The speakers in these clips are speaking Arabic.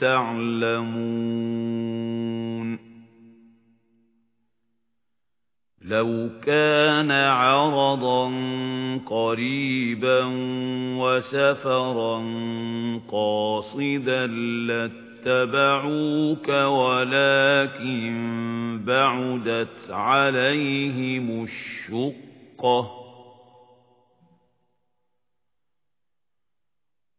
تَعْلَمُونَ. لَوْ كَانَ عَرَضًا قَرِيبًا وَسَفَرًا قَاصِدًا لَّاتَّبَعُوكَ وَلَكِن بَعُدَتْ عَلَيْهِمُ الشُّقَّةُ.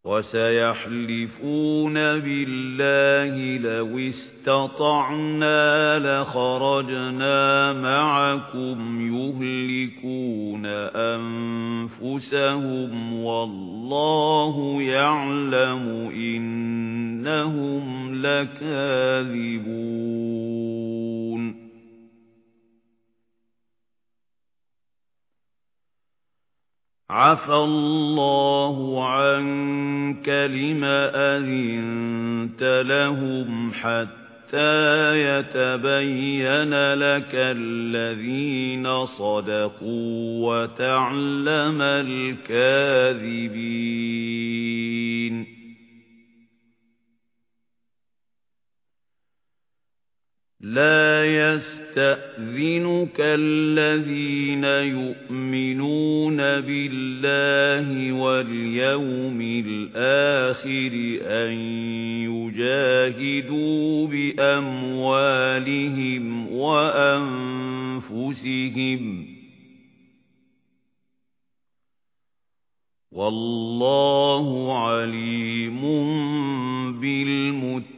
وسيحلفون بالله لو استطعنا لخرجنا معكم يهلكون أنفسهم والله يعلم إنهم لكاذبون عَفَا اللَّهُ عَنكَ لِمَ أَذِنتَ لَهُمْ حَتَّى يَتَبَيَّنَ لَكَ الَّذِينَ صَدَقُوا وَتَعْلَمَ الْكَاذِبِينَ. لَا يَسْتَأْذِنُكَ الَّذِينَ يُؤْمِنُونَ بِاللَّهِ وَالْيَوْمِ الْآخِرِ أَن يُجَاهِدُوا بِأَمْوَالِهِمْ وَأَنفُسِهِمْ وَاللَّهُ عَلِيمٌ بِالْمُتَّقِينَ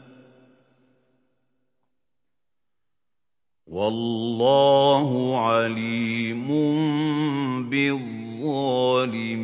وَاللَّهُ عَلِيمٌ بِالظَّالِمِينَ.